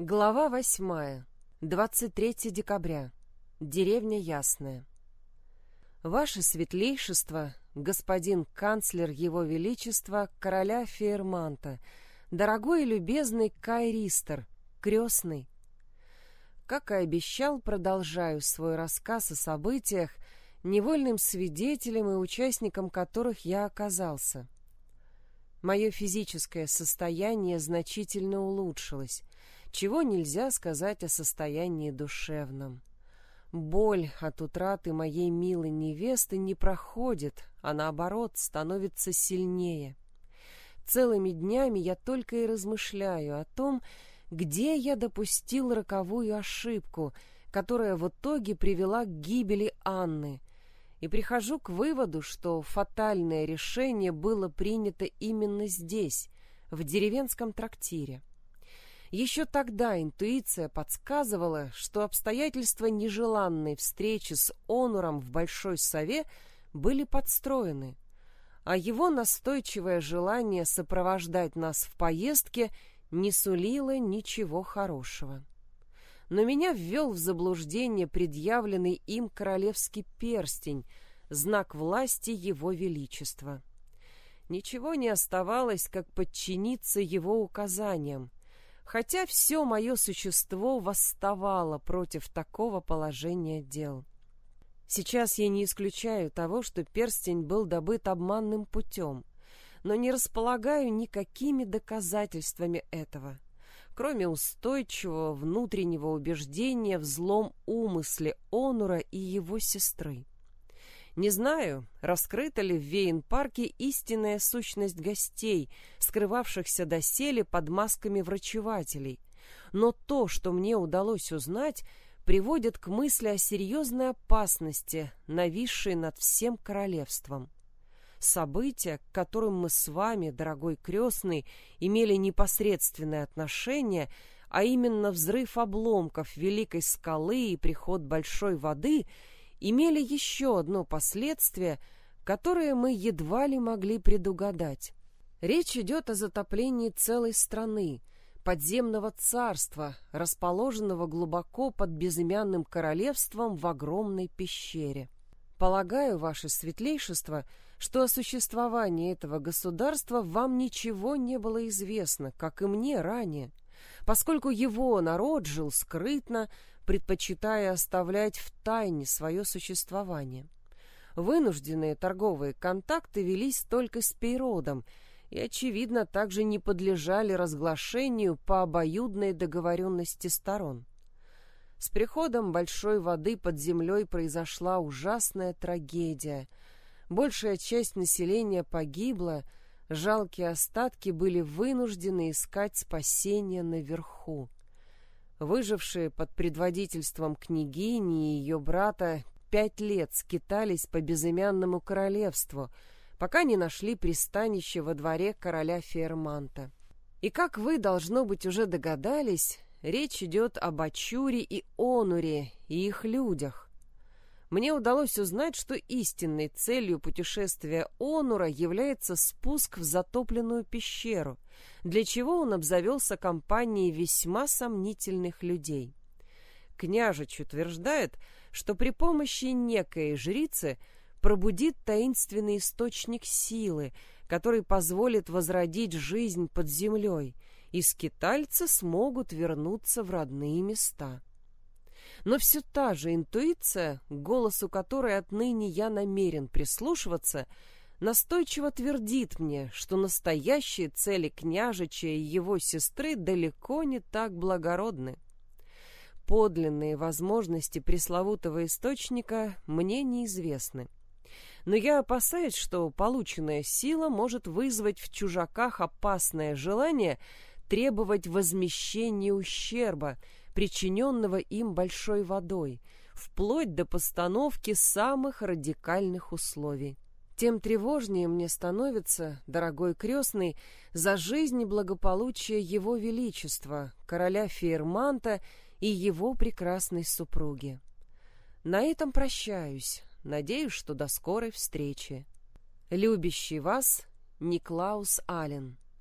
Глава восьмая. 23 декабря. Деревня Ясная. Ваше светлейшество, господин канцлер Его Величества, короля Фейерманта, дорогой и любезный Кайристер, крестный. Как и обещал, продолжаю свой рассказ о событиях, невольным свидетелем и участником которых я оказался. Мое физическое состояние значительно улучшилось, чего нельзя сказать о состоянии душевном. Боль от утраты моей милой невесты не проходит, а наоборот становится сильнее. Целыми днями я только и размышляю о том, где я допустил роковую ошибку, которая в итоге привела к гибели Анны, и прихожу к выводу, что фатальное решение было принято именно здесь, в деревенском трактире. Еще тогда интуиция подсказывала, что обстоятельства нежеланной встречи с Онуром в Большой Сове были подстроены, а его настойчивое желание сопровождать нас в поездке не сулило ничего хорошего. Но меня ввел в заблуждение предъявленный им королевский перстень, знак власти его величества. Ничего не оставалось, как подчиниться его указаниям, хотя все мое существо восставало против такого положения дел. Сейчас я не исключаю того, что перстень был добыт обманным путем, но не располагаю никакими доказательствами этого, кроме устойчивого внутреннего убеждения в злом умысле Онура и его сестры. Не знаю, раскрыта ли в Вейн-парке истинная сущность гостей, скрывавшихся доселе под масками врачевателей, но то, что мне удалось узнать, приводит к мысли о серьезной опасности, нависшей над всем королевством. События, к которым мы с вами, дорогой крестный, имели непосредственное отношение, а именно взрыв обломков Великой скалы и приход большой воды — имели еще одно последствие, которое мы едва ли могли предугадать. Речь идет о затоплении целой страны, подземного царства, расположенного глубоко под безымянным королевством в огромной пещере. Полагаю, ваше светлейшество, что о существовании этого государства вам ничего не было известно, как и мне ранее, поскольку его народ жил скрытно, предпочитая оставлять в тайне свое существование. Вынужденные торговые контакты велись только с Пейродом и, очевидно, также не подлежали разглашению по обоюдной договоренности сторон. С приходом большой воды под землей произошла ужасная трагедия. Большая часть населения погибла, жалкие остатки были вынуждены искать спасения наверху. Выжившие под предводительством княгини и ее брата пять лет скитались по безымянному королевству, пока не нашли пристанище во дворе короля Ферманта. И как вы, должно быть, уже догадались, речь идет об Ачуре и Онуре и их людях. Мне удалось узнать, что истинной целью путешествия Онура является спуск в затопленную пещеру, для чего он обзавелся компанией весьма сомнительных людей. Княжич утверждает, что при помощи некой жрицы пробудит таинственный источник силы, который позволит возродить жизнь под землей, и скитальцы смогут вернуться в родные места но все та же интуиция, голосу которой отныне я намерен прислушиваться, настойчиво твердит мне, что настоящие цели княжича и его сестры далеко не так благородны. Подлинные возможности пресловутого источника мне неизвестны. Но я опасаюсь, что полученная сила может вызвать в чужаках опасное желание требовать возмещения ущерба — причиненного им большой водой, вплоть до постановки самых радикальных условий. Тем тревожнее мне становится, дорогой крестный, за жизнь и благополучие его величества, короля Фейерманта и его прекрасной супруги. На этом прощаюсь, надеюсь, что до скорой встречи. Любящий вас Никлаус Аллен